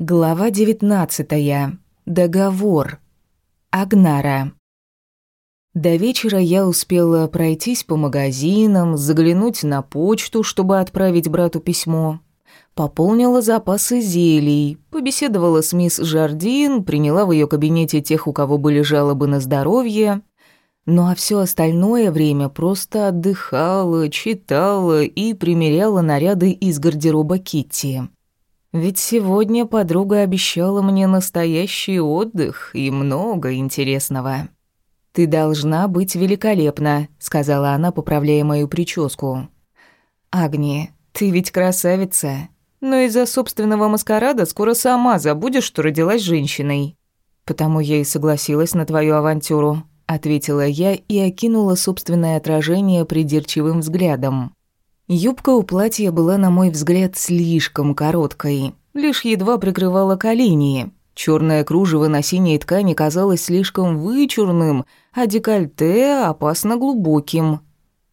Глава 19. Договор. Агнара. До вечера я успела пройтись по магазинам, заглянуть на почту, чтобы отправить брату письмо. Пополнила запасы зелий, побеседовала с мисс Жардин, приняла в ее кабинете тех, у кого были жалобы на здоровье. Ну а все остальное время просто отдыхала, читала и примеряла наряды из гардероба Китти. Ведь сегодня подруга обещала мне настоящий отдых и много интересного. «Ты должна быть великолепна», — сказала она, поправляя мою прическу. «Агни, ты ведь красавица, но из-за собственного маскарада скоро сама забудешь, что родилась женщиной. Потому я и согласилась на твою авантюру», — ответила я и окинула собственное отражение придирчивым взглядом. Юбка у платья была, на мой взгляд, слишком короткой, лишь едва прикрывала колени. Черное кружево на синей ткани казалось слишком вычурным, а декольте опасно глубоким.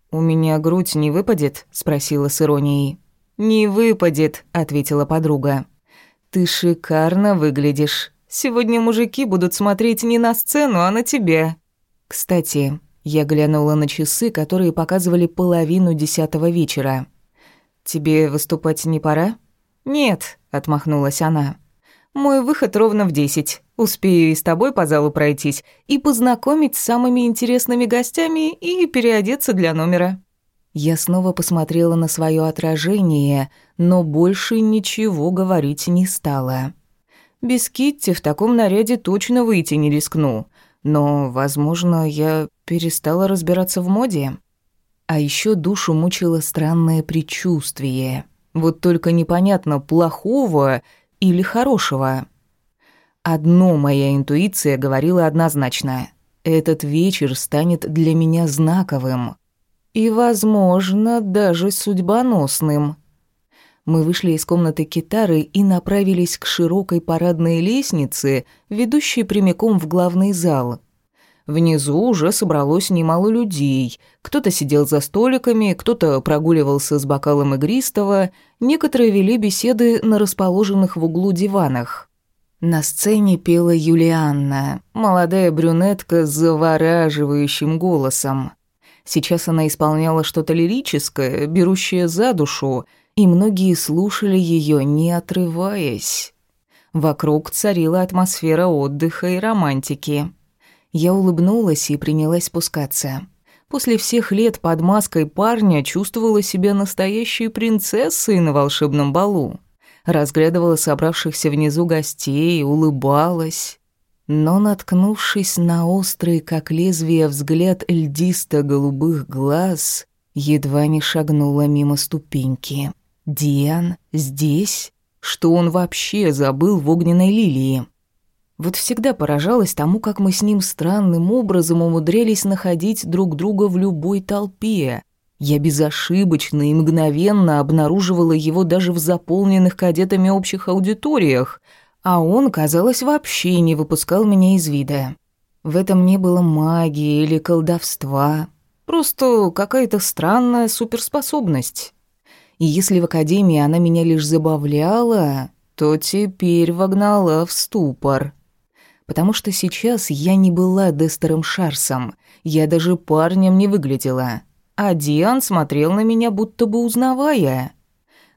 «У меня грудь не выпадет?» – спросила с иронией. «Не выпадет», – ответила подруга. «Ты шикарно выглядишь. Сегодня мужики будут смотреть не на сцену, а на тебя. Кстати, я глянула на часы, которые показывали половину десятого вечера. «Тебе выступать не пора?» «Нет», — отмахнулась она. «Мой выход ровно в десять. Успею и с тобой по залу пройтись, и познакомить с самыми интересными гостями, и переодеться для номера». Я снова посмотрела на свое отражение, но больше ничего говорить не стала. Без Китти в таком наряде точно выйти не рискну. Но, возможно, я перестала разбираться в моде. А еще душу мучило странное предчувствие. Вот только непонятно, плохого или хорошего. Одно моя интуиция говорила однозначно. Этот вечер станет для меня знаковым. И, возможно, даже судьбоносным. Мы вышли из комнаты китары и направились к широкой парадной лестнице, ведущей прямиком в главный зал. Внизу уже собралось немало людей. Кто-то сидел за столиками, кто-то прогуливался с бокалом игристого, некоторые вели беседы на расположенных в углу диванах. На сцене пела Юлианна, молодая брюнетка с завораживающим голосом. Сейчас она исполняла что-то лирическое, берущее за душу, и многие слушали ее, не отрываясь. Вокруг царила атмосфера отдыха и романтики. Я улыбнулась и принялась спускаться. После всех лет под маской парня чувствовала себя настоящей принцессой на волшебном балу. Разглядывала собравшихся внизу гостей, улыбалась. Но, наткнувшись на острый, как лезвие, взгляд льдисто-голубых глаз, едва не шагнула мимо ступеньки. «Диан? Здесь? Что он вообще забыл в огненной лилии?» Вот всегда поражалась тому, как мы с ним странным образом умудрялись находить друг друга в любой толпе. Я безошибочно и мгновенно обнаруживала его даже в заполненных кадетами общих аудиториях, а он, казалось, вообще не выпускал меня из вида. В этом не было магии или колдовства, просто какая-то странная суперспособность. И если в академии она меня лишь забавляла, то теперь вогнала в ступор потому что сейчас я не была Дестером Шарсом, я даже парнем не выглядела. А Диан смотрел на меня, будто бы узнавая.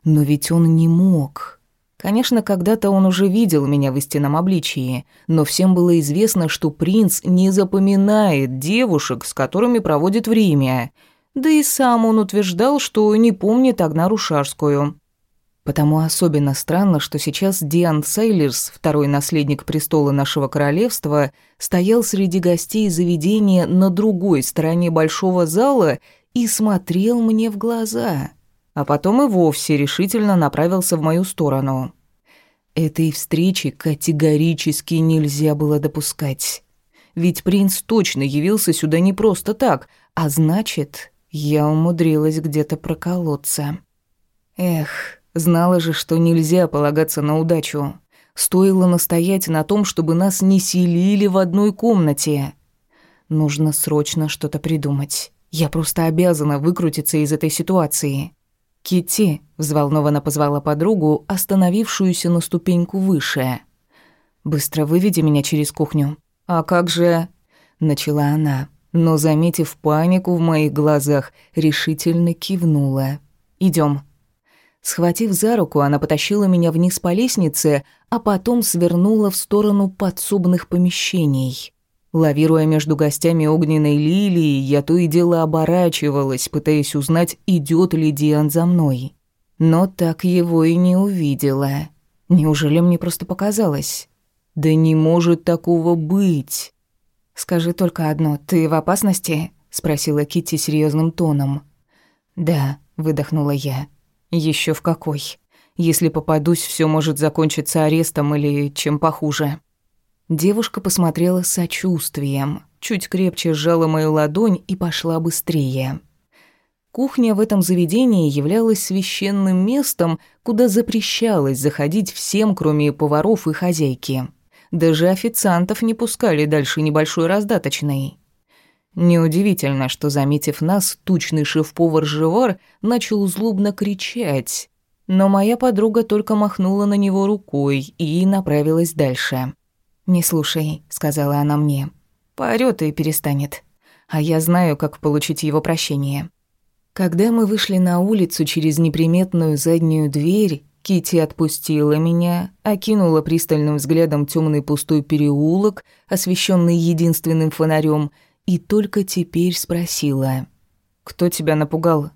Но ведь он не мог. Конечно, когда-то он уже видел меня в истинном обличии, но всем было известно, что принц не запоминает девушек, с которыми проводит время. Да и сам он утверждал, что не помнит Агнару Шарскую. Потому особенно странно, что сейчас Диан Сейлерс, второй наследник престола нашего королевства, стоял среди гостей заведения на другой стороне большого зала и смотрел мне в глаза. А потом и вовсе решительно направился в мою сторону. Этой встречи категорически нельзя было допускать. Ведь принц точно явился сюда не просто так, а значит, я умудрилась где-то проколоться. Эх, Знала же, что нельзя полагаться на удачу. Стоило настоять на том, чтобы нас не селили в одной комнате. Нужно срочно что-то придумать. Я просто обязана выкрутиться из этой ситуации. Кити взволнованно позвала подругу, остановившуюся на ступеньку выше. «Быстро выведи меня через кухню». «А как же...» — начала она, но, заметив панику в моих глазах, решительно кивнула. Идем. Схватив за руку, она потащила меня вниз по лестнице, а потом свернула в сторону подсобных помещений. Лавируя между гостями огненной лилии, я то и дело оборачивалась, пытаясь узнать, идет ли Диан за мной. Но так его и не увидела. Неужели мне просто показалось? Да не может такого быть. Скажи только одно, ты в опасности? спросила Китти серьезным тоном. Да, выдохнула я. Еще в какой? Если попадусь, все может закончиться арестом или чем похуже. Девушка посмотрела с сочувствием, чуть крепче сжала мою ладонь и пошла быстрее. Кухня в этом заведении являлась священным местом, куда запрещалось заходить всем, кроме поваров и хозяйки. Даже официантов не пускали дальше небольшой раздаточной. Неудивительно, что, заметив нас, тучный шеф-повар Живар начал злобно кричать. Но моя подруга только махнула на него рукой и направилась дальше. «Не слушай», — сказала она мне. «Поорёт и перестанет. А я знаю, как получить его прощение». Когда мы вышли на улицу через неприметную заднюю дверь, Кити отпустила меня, окинула пристальным взглядом темный пустой переулок, освещенный единственным фонарем, и только теперь спросила: "Кто тебя напугал?"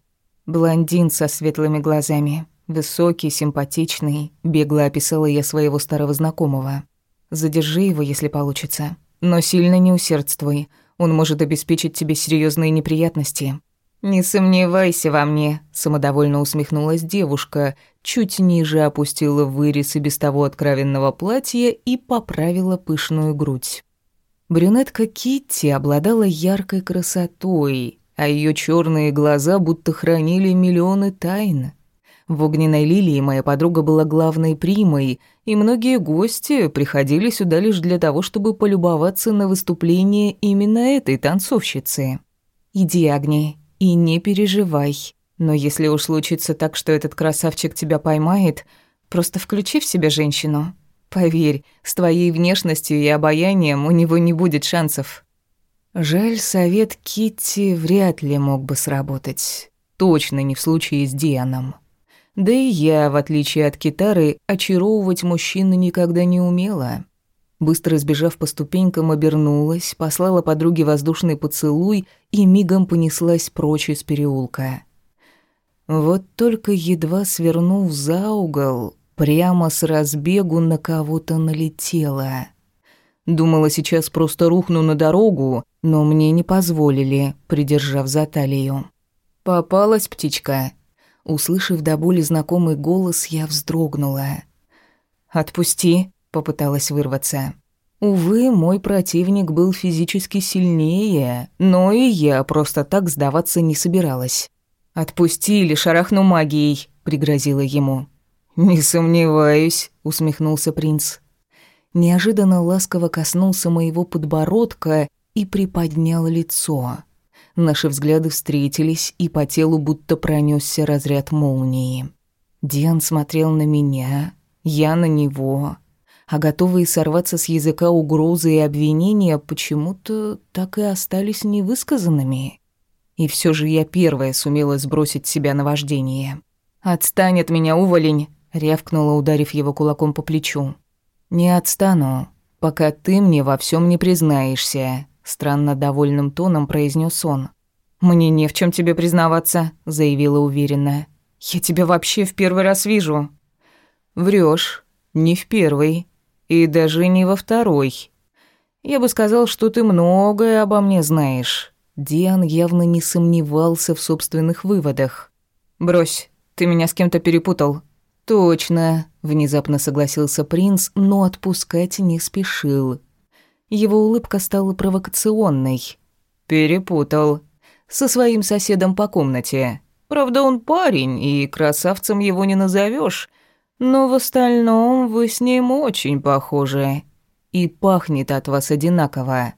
Блондин со светлыми глазами, высокий, симпатичный, бегло описала я своего старого знакомого. Задержи его, если получится. Но сильно не усердствуй. Он может обеспечить тебе серьезные неприятности». «Не сомневайся во мне», — самодовольно усмехнулась девушка, чуть ниже опустила вырез и без того откровенного платья и поправила пышную грудь. Брюнетка Китти обладала яркой красотой, а ее черные глаза будто хранили миллионы тайн. В «Огненной лилии» моя подруга была главной примой, и многие гости приходили сюда лишь для того, чтобы полюбоваться на выступление именно этой танцовщицы. «Иди, Агни, и не переживай. Но если уж случится так, что этот красавчик тебя поймает, просто включи в себя женщину. Поверь, с твоей внешностью и обаянием у него не будет шансов». Жаль, совет Китти вряд ли мог бы сработать. Точно не в случае с Дианом. Да и я, в отличие от китары, очаровывать мужчину никогда не умела. Быстро сбежав по ступенькам, обернулась, послала подруге воздушный поцелуй и мигом понеслась прочь из переулка. Вот только едва свернув за угол, прямо с разбегу на кого-то налетела. Думала, сейчас просто рухну на дорогу, но мне не позволили, придержав за талию. «Попалась птичка», Услышав до боли знакомый голос, я вздрогнула. «Отпусти», — попыталась вырваться. Увы, мой противник был физически сильнее, но и я просто так сдаваться не собиралась. «Отпусти или шарахну магией», — пригрозила ему. «Не сомневаюсь», — усмехнулся принц. Неожиданно ласково коснулся моего подбородка и приподнял лицо. Наши взгляды встретились, и по телу будто пронесся разряд молнии. Диан смотрел на меня, я на него, а готовые сорваться с языка угрозы и обвинения почему-то так и остались невысказанными. И все же я первая сумела сбросить себя на вождение. «Отстань от меня, уволень!» — рявкнула, ударив его кулаком по плечу. «Не отстану, пока ты мне во всем не признаешься», странно довольным тоном произнес он. Мне не в чем тебе признаваться, заявила уверенно. Я тебя вообще в первый раз вижу. Врешь, не в первый и даже не во второй. Я бы сказал, что ты многое обо мне знаешь. Диан явно не сомневался в собственных выводах. Брось, ты меня с кем-то перепутал. Точно, внезапно согласился принц, но отпускать не спешил. Его улыбка стала провокационной. «Перепутал. Со своим соседом по комнате. Правда, он парень, и красавцем его не назовешь, но в остальном вы с ним очень похожи. И пахнет от вас одинаково.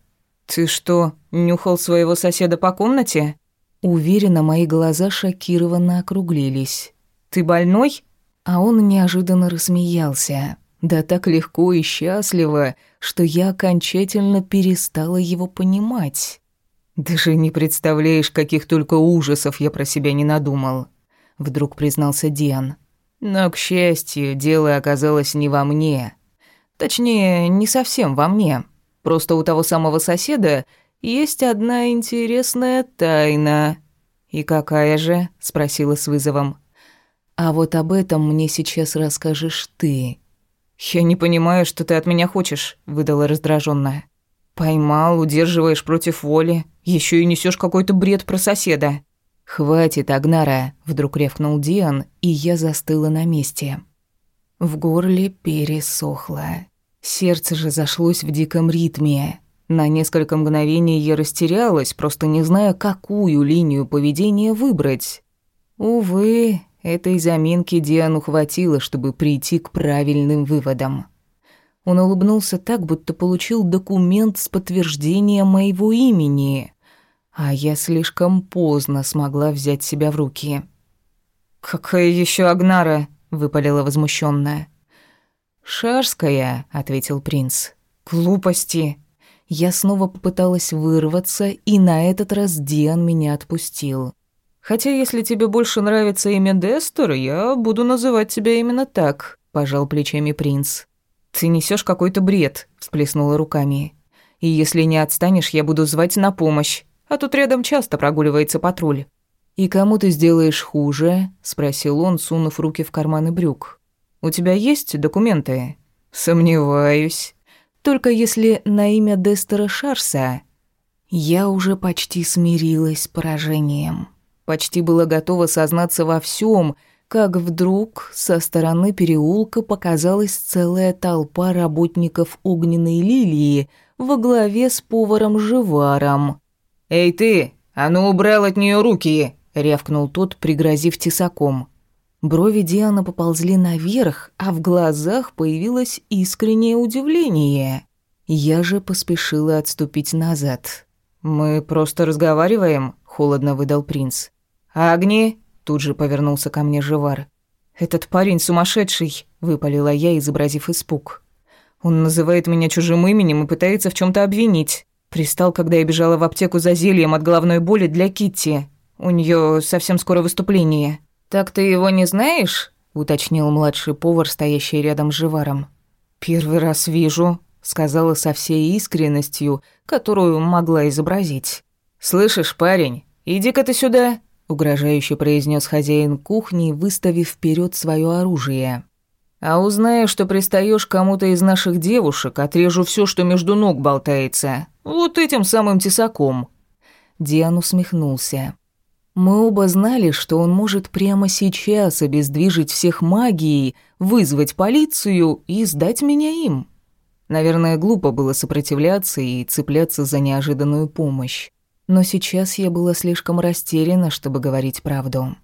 Ты что, нюхал своего соседа по комнате?» Уверенно, мои глаза шокированно округлились. Ты больной?» А он неожиданно рассмеялся. Да так легко и счастливо, что я окончательно перестала его понимать. «Даже не представляешь, каких только ужасов я про себя не надумал», — вдруг признался Диан. «Но, к счастью, дело оказалось не во мне. Точнее, не совсем во мне. Просто у того самого соседа есть одна интересная тайна». «И какая же?» — спросила с вызовом. «А вот об этом мне сейчас расскажешь ты». «Я не понимаю, что ты от меня хочешь», — выдала раздражённая. «Поймал, удерживаешь против воли, еще и несешь какой-то бред про соседа». «Хватит, Агнара», — вдруг рявкнул Диан, и я застыла на месте. В горле пересохло. Сердце же зашлось в диком ритме. На несколько мгновений я растерялась, просто не зная, какую линию поведения выбрать. Увы, этой заминки Диану хватило, чтобы прийти к правильным выводам. Он улыбнулся так, будто получил документ с подтверждением моего имени, а я слишком поздно смогла взять себя в руки. «Какая еще Агнара?» — выпалила возмущенная. «Шарская», — ответил принц. «Глупости». Я снова попыталась вырваться, и на этот раз Диан меня отпустил. «Хотя, если тебе больше нравится имя Дестер, я буду называть тебя именно так», — пожал плечами принц. «Ты несешь какой-то бред», — всплеснула руками. «И если не отстанешь, я буду звать на помощь, а тут рядом часто прогуливается патруль». «И кому ты сделаешь хуже?» — спросил он, сунув руки в карманы брюк. «У тебя есть документы?» «Сомневаюсь. Только если на имя Дестера Шарса...» Я уже почти смирилась с поражением. Почти была готова сознаться во всем, как вдруг со стороны переулка показалась целая толпа работников огненной лилии во главе с поваром Живаром. «Эй ты, а ну убрал от нее руки!» — рявкнул тот, пригрозив тесаком. Брови Дианы поползли наверх, а в глазах появилось искреннее удивление. Я же поспешила отступить назад. «Мы просто разговариваем», — холодно выдал принц. «Агни!» Тут же повернулся ко мне Живар. «Этот парень сумасшедший», — выпалила я, изобразив испуг. «Он называет меня чужим именем и пытается в чем то обвинить. Пристал, когда я бежала в аптеку за зельем от головной боли для Китти. У нее совсем скоро выступление». «Так ты его не знаешь?» — уточнил младший повар, стоящий рядом с Живаром. «Первый раз вижу», — сказала со всей искренностью, которую могла изобразить. «Слышишь, парень, иди-ка ты сюда», угрожающе произнес хозяин кухни, выставив вперед свое оружие. А узнаю, что пристаешь кому-то из наших девушек, отрежу все, что между ног болтается. Вот этим самым тесаком. Диан усмехнулся. Мы оба знали, что он может прямо сейчас обездвижить всех магией, вызвать полицию и сдать меня им. Наверное, глупо было сопротивляться и цепляться за неожиданную помощь. Но сейчас я была слишком растеряна, чтобы говорить правду.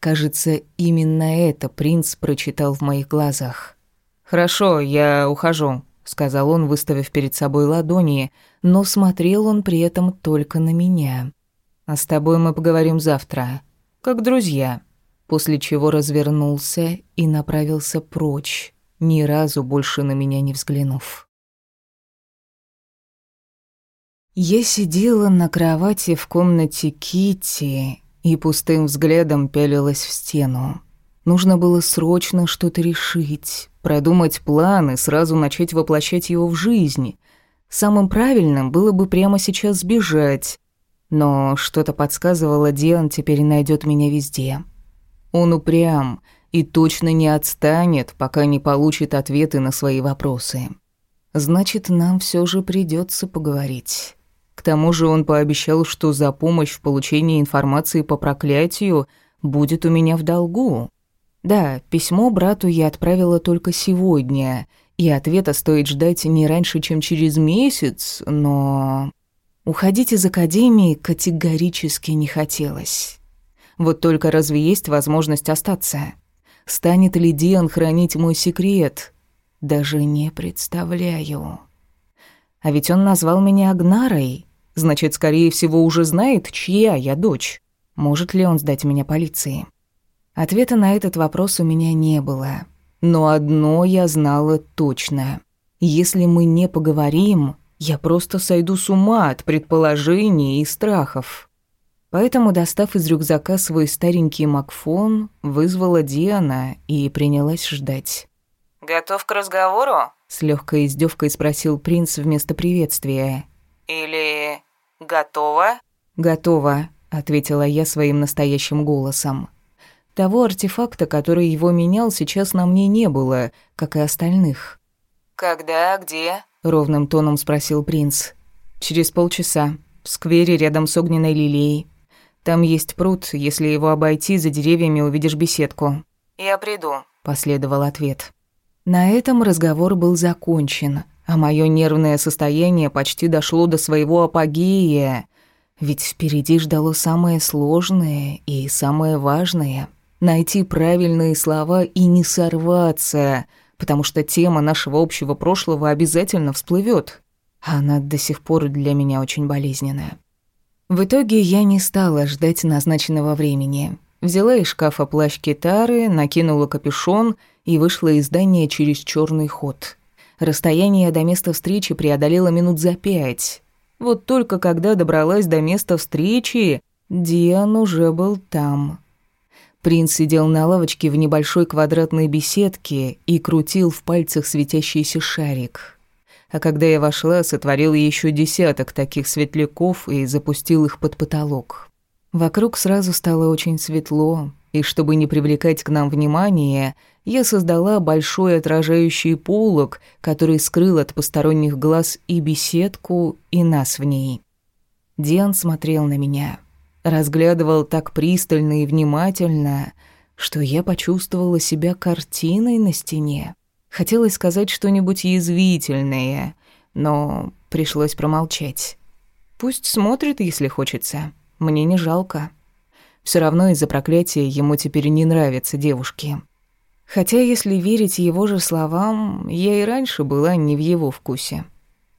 Кажется, именно это принц прочитал в моих глазах. «Хорошо, я ухожу», — сказал он, выставив перед собой ладони, но смотрел он при этом только на меня. «А с тобой мы поговорим завтра, как друзья», после чего развернулся и направился прочь, ни разу больше на меня не взглянув. Я сидела на кровати в комнате Кити и пустым взглядом пялилась в стену. Нужно было срочно что-то решить, продумать план и сразу начать воплощать его в жизнь. Самым правильным было бы прямо сейчас сбежать. Но что-то подсказывало, Диан теперь найдет меня везде. Он упрям и точно не отстанет, пока не получит ответы на свои вопросы. Значит, нам все же придется поговорить. К тому же он пообещал, что за помощь в получении информации по проклятию будет у меня в долгу. Да, письмо брату я отправила только сегодня, и ответа стоит ждать не раньше, чем через месяц, но... Уходить из академии категорически не хотелось. Вот только разве есть возможность остаться? Станет ли Диан хранить мой секрет? Даже не представляю. А ведь он назвал меня Агнарой. Значит, скорее всего, уже знает, чья я дочь. Может ли он сдать меня полиции? Ответа на этот вопрос у меня не было. Но одно я знала точно. Если мы не поговорим, я просто сойду с ума от предположений и страхов. Поэтому, достав из рюкзака свой старенький Макфон, вызвала Диана и принялась ждать. «Готов к разговору?» — с легкой издевкой спросил принц вместо приветствия. «Или готова?» «Готова», — ответила я своим настоящим голосом. Того артефакта, который его менял, сейчас на мне не было, как и остальных. «Когда? Где?» — ровным тоном спросил принц. «Через полчаса. В сквере рядом с огненной лилией. Там есть пруд, если его обойти, за деревьями увидишь беседку». «Я приду», — последовал ответ. На этом разговор был закончен, а мое нервное состояние почти дошло до своего апогея. Ведь впереди ждало самое сложное и самое важное — найти правильные слова и не сорваться — потому что тема нашего общего прошлого обязательно всплывет. Она до сих пор для меня очень болезненная. В итоге я не стала ждать назначенного времени. Взяла из шкафа плащ китары, накинула капюшон и вышла из здания через черный ход. Расстояние до места встречи преодолела минут за пять. Вот только когда добралась до места встречи, Диан уже был там. Принц сидел на лавочке в небольшой квадратной беседке и крутил в пальцах светящийся шарик. А когда я вошла, сотворил еще десяток таких светляков и запустил их под потолок. Вокруг сразу стало очень светло, и чтобы не привлекать к нам внимания, я создала большой отражающий полог, который скрыл от посторонних глаз и беседку, и нас в ней. Диан смотрел на меня разглядывал так пристально и внимательно, что я почувствовала себя картиной на стене. Хотелось сказать что-нибудь язвительное, но пришлось промолчать. Пусть смотрит, если хочется. Мне не жалко. Все равно из-за проклятия ему теперь не нравятся девушки. Хотя, если верить его же словам, я и раньше была не в его вкусе.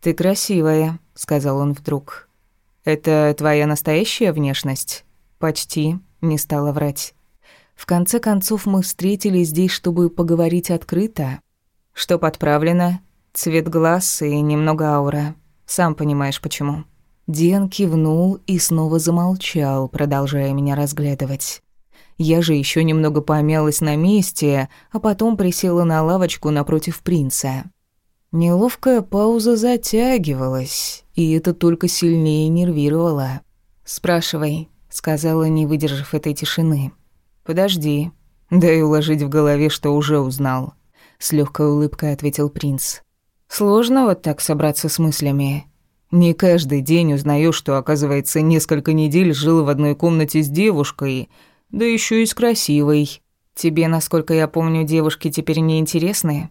«Ты красивая», — сказал он вдруг. «Это твоя настоящая внешность?» «Почти», — не стала врать. В конце концов, мы встретились здесь, чтобы поговорить открыто. Что подправлено? Цвет глаз и немного аура. Сам понимаешь, почему. Ден кивнул и снова замолчал, продолжая меня разглядывать. Я же еще немного помялась на месте, а потом присела на лавочку напротив принца. Неловкая пауза затягивалась, и это только сильнее нервировало. «Спрашивай», — сказала, не выдержав этой тишины. «Подожди, дай уложить в голове, что уже узнал», — с легкой улыбкой ответил принц. «Сложно вот так собраться с мыслями. Не каждый день узнаю, что, оказывается, несколько недель жил в одной комнате с девушкой, да еще и с красивой. Тебе, насколько я помню, девушки теперь не интересны?»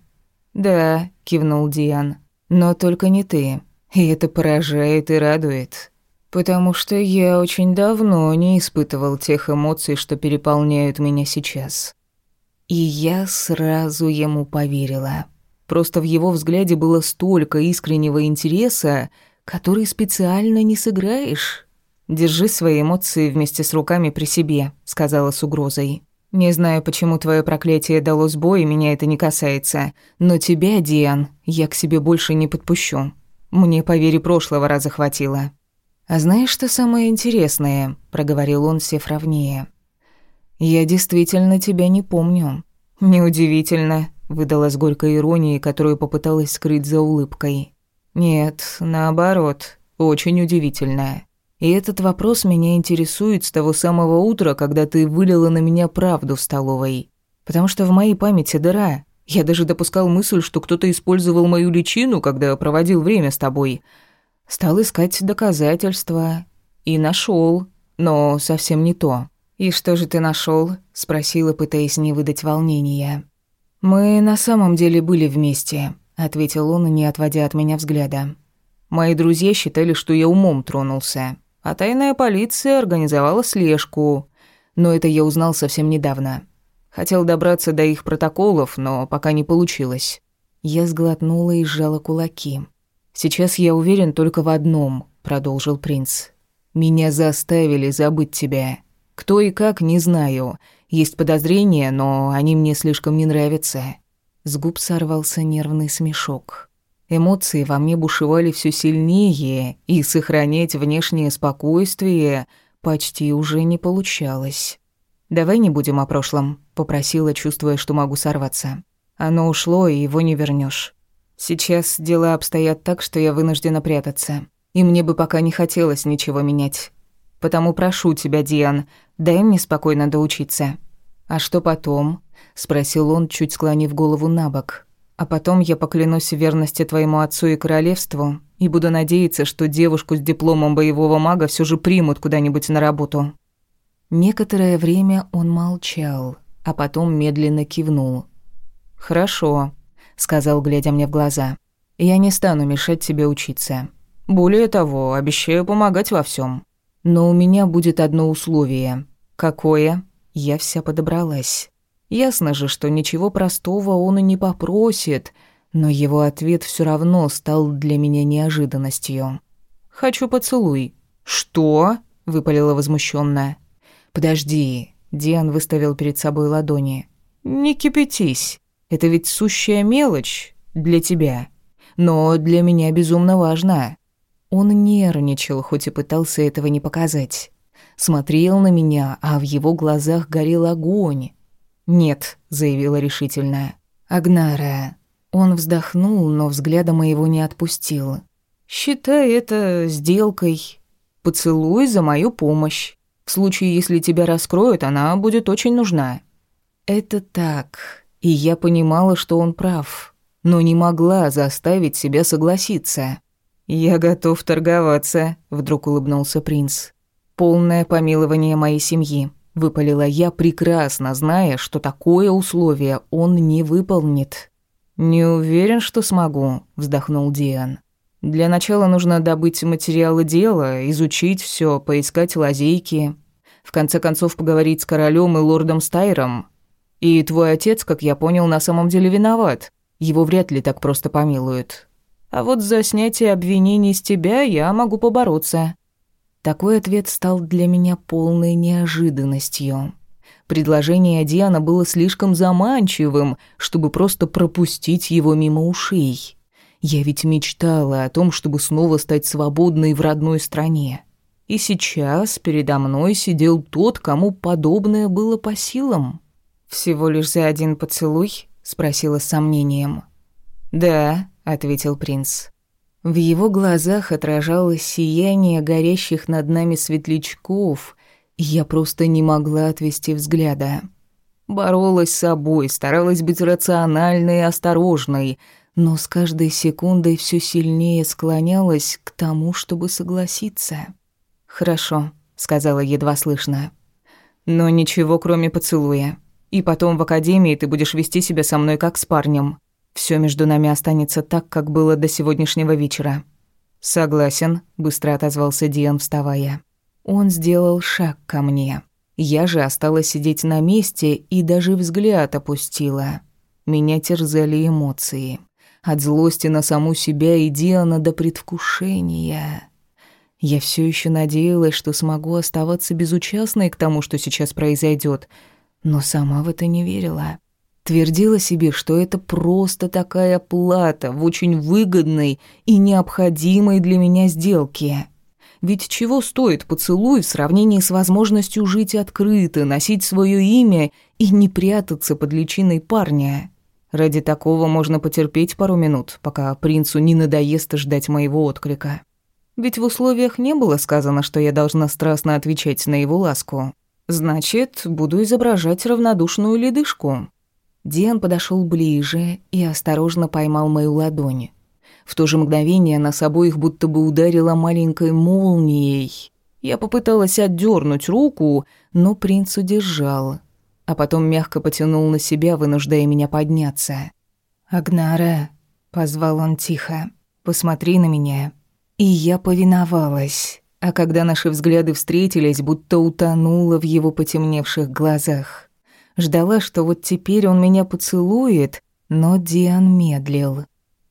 «Да», — кивнул Диан. «Но только не ты. И это поражает и радует. Потому что я очень давно не испытывал тех эмоций, что переполняют меня сейчас». И я сразу ему поверила. Просто в его взгляде было столько искреннего интереса, который специально не сыграешь. «Держи свои эмоции вместе с руками при себе», — сказала с угрозой. Не знаю, почему твое проклятие дало сбой, и меня это не касается. Но тебя, Диан, я к себе больше не подпущу. Мне, поверь, прошлого раза хватило. А знаешь, что самое интересное? проговорил он, сев ровнее. Я действительно тебя не помню. Неудивительно, выдала с горькой иронией, которую попыталась скрыть за улыбкой. Нет, наоборот, очень удивительно. И этот вопрос меня интересует с того самого утра, когда ты вылила на меня правду в столовой. Потому что в моей памяти дыра. Я даже допускал мысль, что кто-то использовал мою личину, когда проводил время с тобой. Стал искать доказательства. И нашел, но совсем не то. «И что же ты нашел? спросила, пытаясь не выдать волнения. «Мы на самом деле были вместе», — ответил он, не отводя от меня взгляда. «Мои друзья считали, что я умом тронулся а тайная полиция организовала слежку. Но это я узнал совсем недавно. Хотел добраться до их протоколов, но пока не получилось. Я сглотнула и сжала кулаки. «Сейчас я уверен только в одном», — продолжил принц. «Меня заставили забыть тебя. Кто и как, не знаю. Есть подозрения, но они мне слишком не нравятся. С губ сорвался нервный смешок. Эмоции во мне бушевали все сильнее, и сохранять внешнее спокойствие почти уже не получалось. «Давай не будем о прошлом», — попросила, чувствуя, что могу сорваться. «Оно ушло, и его не вернешь. Сейчас дела обстоят так, что я вынуждена прятаться. И мне бы пока не хотелось ничего менять. Потому прошу тебя, Диан, дай мне спокойно доучиться». «А что потом?» — спросил он, чуть склонив голову на бок. А потом я поклянусь в верности твоему отцу и королевству и буду надеяться, что девушку с дипломом боевого мага все же примут куда-нибудь на работу». Некоторое время он молчал, а потом медленно кивнул. «Хорошо», — сказал, глядя мне в глаза. «Я не стану мешать тебе учиться. Более того, обещаю помогать во всем. Но у меня будет одно условие. Какое?» Я вся подобралась. Ясно же, что ничего простого он и не попросит, но его ответ все равно стал для меня неожиданностью. «Хочу поцелуй». «Что?» — выпалила возмущенно. «Подожди». Диан выставил перед собой ладони. «Не кипятись. Это ведь сущая мелочь для тебя. Но для меня безумно важно». Он нервничал, хоть и пытался этого не показать. Смотрел на меня, а в его глазах горел огонь. «Нет», — заявила решительно. «Агнара». Он вздохнул, но взгляда моего не отпустил. «Считай это сделкой. Поцелуй за мою помощь. В случае, если тебя раскроют, она будет очень нужна». Это так, и я понимала, что он прав, но не могла заставить себя согласиться. «Я готов торговаться», — вдруг улыбнулся принц. «Полное помилование моей семьи выпалила я, прекрасно зная, что такое условие он не выполнит. «Не уверен, что смогу», — вздохнул Диан. «Для начала нужно добыть материалы дела, изучить все, поискать лазейки. В конце концов, поговорить с королем и лордом Стайром. И твой отец, как я понял, на самом деле виноват. Его вряд ли так просто помилуют. А вот за снятие обвинений с тебя я могу побороться. Такой ответ стал для меня полной неожиданностью. Предложение Диана было слишком заманчивым, чтобы просто пропустить его мимо ушей. Я ведь мечтала о том, чтобы снова стать свободной в родной стране. И сейчас передо мной сидел тот, кому подобное было по силам. «Всего лишь за один поцелуй?» — спросила с сомнением. «Да», — ответил принц. В его глазах отражалось сияние горящих над нами светлячков, и я просто не могла отвести взгляда. Боролась с собой, старалась быть рациональной и осторожной, но с каждой секундой все сильнее склонялась к тому, чтобы согласиться. «Хорошо», — сказала едва слышно. «Но ничего, кроме поцелуя. И потом в академии ты будешь вести себя со мной как с парнем. Все между нами останется так, как было до сегодняшнего вечера. Согласен, быстро отозвался Диан, вставая. Он сделал шаг ко мне. Я же осталась сидеть на месте и даже взгляд опустила. Меня терзали эмоции. От злости на саму себя и Диана до предвкушения. Я все еще надеялась, что смогу оставаться безучастной к тому, что сейчас произойдет, но сама в это не верила. Твердила себе, что это просто такая плата в очень выгодной и необходимой для меня сделке. Ведь чего стоит поцелуй в сравнении с возможностью жить открыто, носить свое имя и не прятаться под личиной парня? Ради такого можно потерпеть пару минут, пока принцу не надоест ждать моего отклика. Ведь в условиях не было сказано, что я должна страстно отвечать на его ласку. Значит, буду изображать равнодушную ледышку. Диан подошел ближе и осторожно поймал мою ладонь. В то же мгновение нас обоих будто бы ударила маленькой молнией. Я попыталась отдернуть руку, но принц удержал, а потом мягко потянул на себя, вынуждая меня подняться. «Агнара», — позвал он тихо, — «посмотри на меня». И я повиновалась, а когда наши взгляды встретились, будто утонула в его потемневших глазах. Ждала, что вот теперь он меня поцелует, но Диан медлил.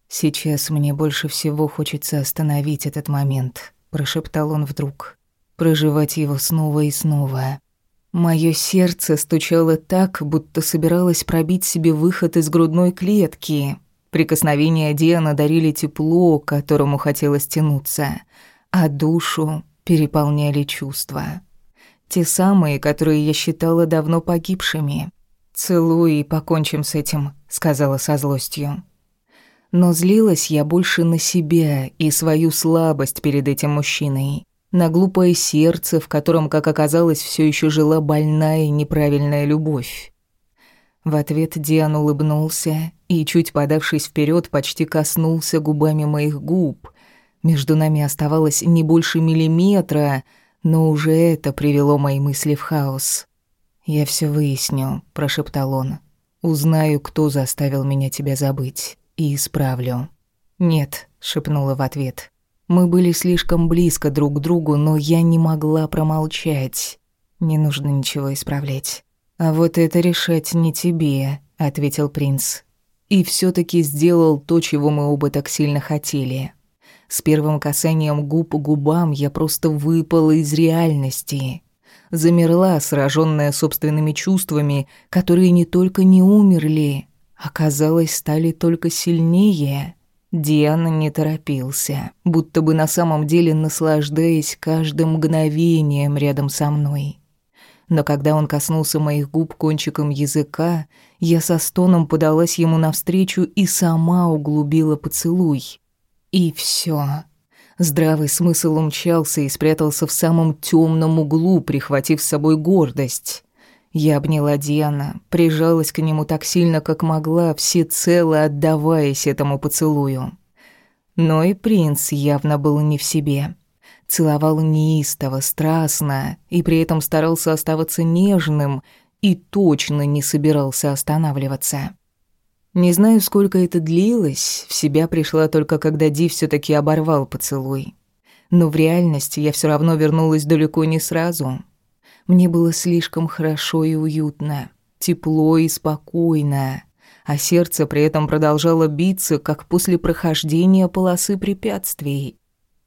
«Сейчас мне больше всего хочется остановить этот момент», — прошептал он вдруг. «Проживать его снова и снова. Моё сердце стучало так, будто собиралось пробить себе выход из грудной клетки. Прикосновения Диана дарили тепло, к которому хотелось тянуться, а душу переполняли чувства. Те самые, которые я считала давно погибшими. «Целуй и покончим с этим», — сказала со злостью. Но злилась я больше на себя и свою слабость перед этим мужчиной на глупое сердце, в котором, как оказалось, все еще жила больная и неправильная любовь. В ответ Диан улыбнулся и, чуть подавшись вперед, почти коснулся губами моих губ. Между нами оставалось не больше миллиметра, но уже это привело мои мысли в хаос. «Я все выясню», — прошептал он. «Узнаю, кто заставил меня тебя забыть, и исправлю». «Нет», — шепнула в ответ. Мы были слишком близко друг к другу, но я не могла промолчать. Не нужно ничего исправлять. А вот это решать не тебе, ответил принц. И все таки сделал то, чего мы оба так сильно хотели. С первым касанием губ к губам я просто выпала из реальности. Замерла, сраженная собственными чувствами, которые не только не умерли, а, казалось, стали только сильнее. Диана не торопился, будто бы на самом деле наслаждаясь каждым мгновением рядом со мной. Но когда он коснулся моих губ кончиком языка, я со стоном подалась ему навстречу и сама углубила поцелуй. И все. Здравый смысл умчался и спрятался в самом темном углу, прихватив с собой гордость. Я обняла Диана, прижалась к нему так сильно, как могла, всецело отдаваясь этому поцелую. Но и принц явно был не в себе. Целовал неистово, страстно, и при этом старался оставаться нежным и точно не собирался останавливаться. Не знаю, сколько это длилось, в себя пришла только когда Ди все таки оборвал поцелуй. Но в реальности я все равно вернулась далеко не сразу — мне было слишком хорошо и уютно, тепло и спокойно, а сердце при этом продолжало биться, как после прохождения полосы препятствий.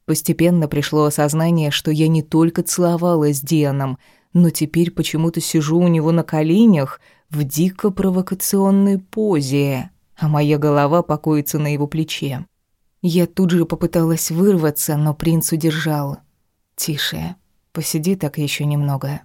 Постепенно пришло осознание, что я не только целовалась с Дианом, но теперь почему-то сижу у него на коленях в дико провокационной позе, а моя голова покоится на его плече. Я тут же попыталась вырваться, но принц удержал. «Тише, посиди так еще немного».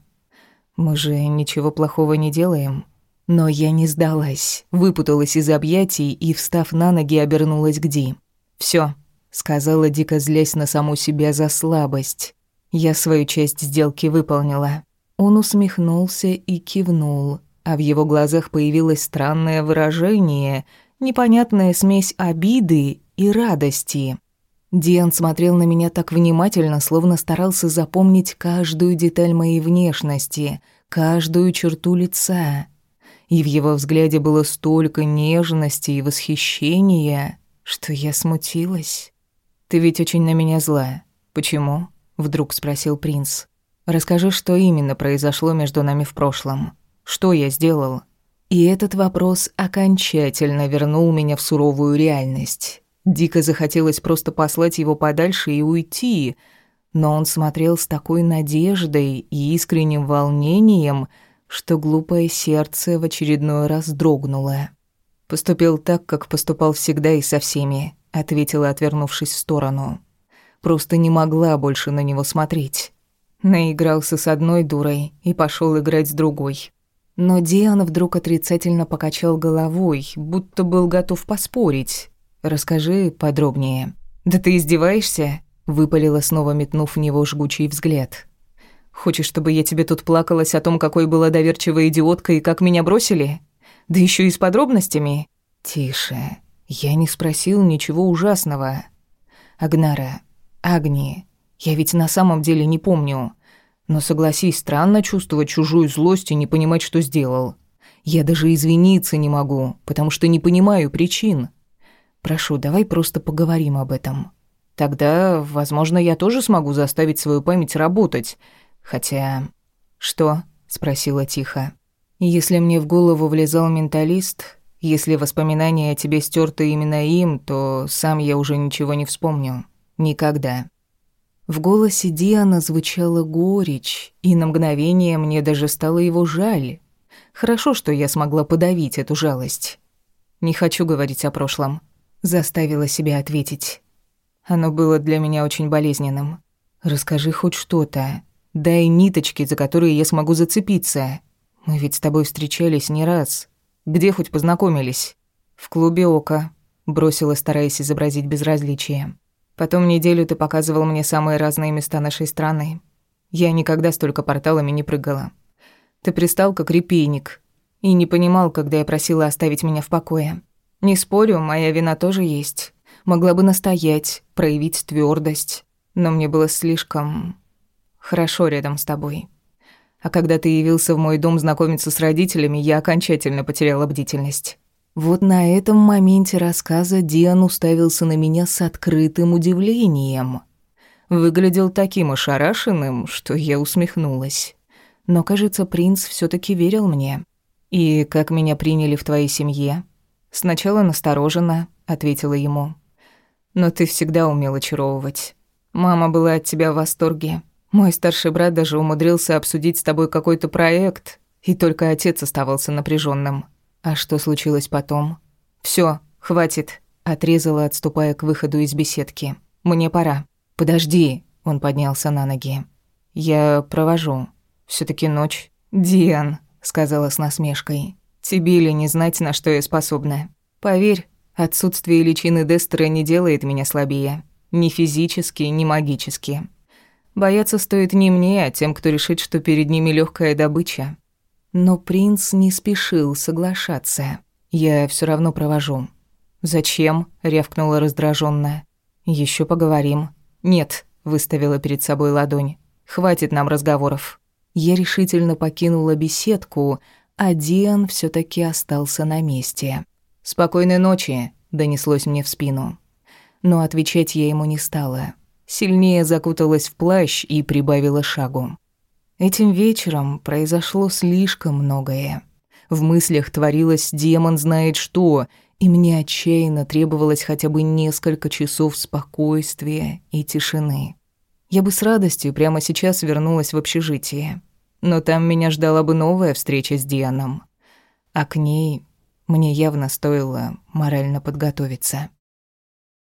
Мы же ничего плохого не делаем. Но я не сдалась, выпуталась из объятий и, встав на ноги, обернулась к Ди. «Всё», — сказала, дико злясь на саму себя за слабость. «Я свою часть сделки выполнила». Он усмехнулся и кивнул, а в его глазах появилось странное выражение, непонятная смесь обиды и радости. Диан смотрел на меня так внимательно, словно старался запомнить каждую деталь моей внешности, каждую черту лица. И в его взгляде было столько нежности и восхищения, что я смутилась. «Ты ведь очень на меня зла. Почему?» — вдруг спросил принц. «Расскажи, что именно произошло между нами в прошлом. Что я сделал?» И этот вопрос окончательно вернул меня в суровую реальность. Дико захотелось просто послать его подальше и уйти, но он смотрел с такой надеждой и искренним волнением, что глупое сердце в очередной раз дрогнуло. «Поступил так, как поступал всегда и со всеми», — ответила, отвернувшись в сторону. Просто не могла больше на него смотреть. Наигрался с одной дурой и пошел играть с другой. Но Диана вдруг отрицательно покачал головой, будто был готов поспорить. Расскажи подробнее. Да ты издеваешься? выпалила снова, метнув в него жгучий взгляд. Хочешь, чтобы я тебе тут плакалась о том, какой была доверчивая идиотка и как меня бросили? Да еще и с подробностями. Тише. Я не спросил ничего ужасного. Агнара, Агни, я ведь на самом деле не помню. Но согласись, странно чувствовать чужую злость и не понимать, что сделал. Я даже извиниться не могу, потому что не понимаю причин. Прошу, давай просто поговорим об этом. Тогда, возможно, я тоже смогу заставить свою память работать. Хотя... Что? спросила тихо. Если мне в голову влезал менталист, если воспоминания о тебе стерты именно им, то сам я уже ничего не вспомню. Никогда. В голосе Диана звучала горечь, и на мгновение мне даже стало его жаль. Хорошо, что я смогла подавить эту жалость. «Не хочу говорить о прошлом», — заставила себя ответить. Оно было для меня очень болезненным. «Расскажи хоть что-то. Дай ниточки, за которые я смогу зацепиться. Мы ведь с тобой встречались не раз. Где хоть познакомились?» «В клубе Ока», — бросила, стараясь изобразить безразличие. Потом неделю ты показывал мне самые разные места нашей страны. Я никогда столько порталами не прыгала. Ты пристал как репейник и не понимал, когда я просила оставить меня в покое. Не спорю, моя вина тоже есть. Могла бы настоять, проявить твердость, но мне было слишком хорошо рядом с тобой. А когда ты явился в мой дом знакомиться с родителями, я окончательно потеряла бдительность. Вот на этом моменте рассказа Диан уставился на меня с открытым удивлением. Выглядел таким ошарашенным, что я усмехнулась. Но, кажется, принц все таки верил мне. «И как меня приняли в твоей семье?» «Сначала настороженно», — ответила ему. «Но ты всегда умел очаровывать. Мама была от тебя в восторге. Мой старший брат даже умудрился обсудить с тобой какой-то проект, и только отец оставался напряженным. А что случилось потом? Все, хватит, отрезала, отступая к выходу из беседки. Мне пора. Подожди, он поднялся на ноги. Я провожу. все таки ночь. Диан, сказала с насмешкой. Тебе ли не знать, на что я способна? Поверь, отсутствие личины Дестера не делает меня слабее. Ни физически, ни магически. Бояться стоит не мне, а тем, кто решит, что перед ними легкая добыча. Но принц не спешил соглашаться. «Я все равно провожу». «Зачем?» — рявкнула раздражённая. Еще поговорим». «Нет», — выставила перед собой ладонь. «Хватит нам разговоров». Я решительно покинула беседку, а Диан все таки остался на месте. «Спокойной ночи», — донеслось мне в спину. Но отвечать я ему не стала. Сильнее закуталась в плащ и прибавила шагу. Этим вечером произошло слишком многое. В мыслях творилось демон знает что, и мне отчаянно требовалось хотя бы несколько часов спокойствия и тишины. Я бы с радостью прямо сейчас вернулась в общежитие, но там меня ждала бы новая встреча с Дианом. А к ней мне явно стоило морально подготовиться.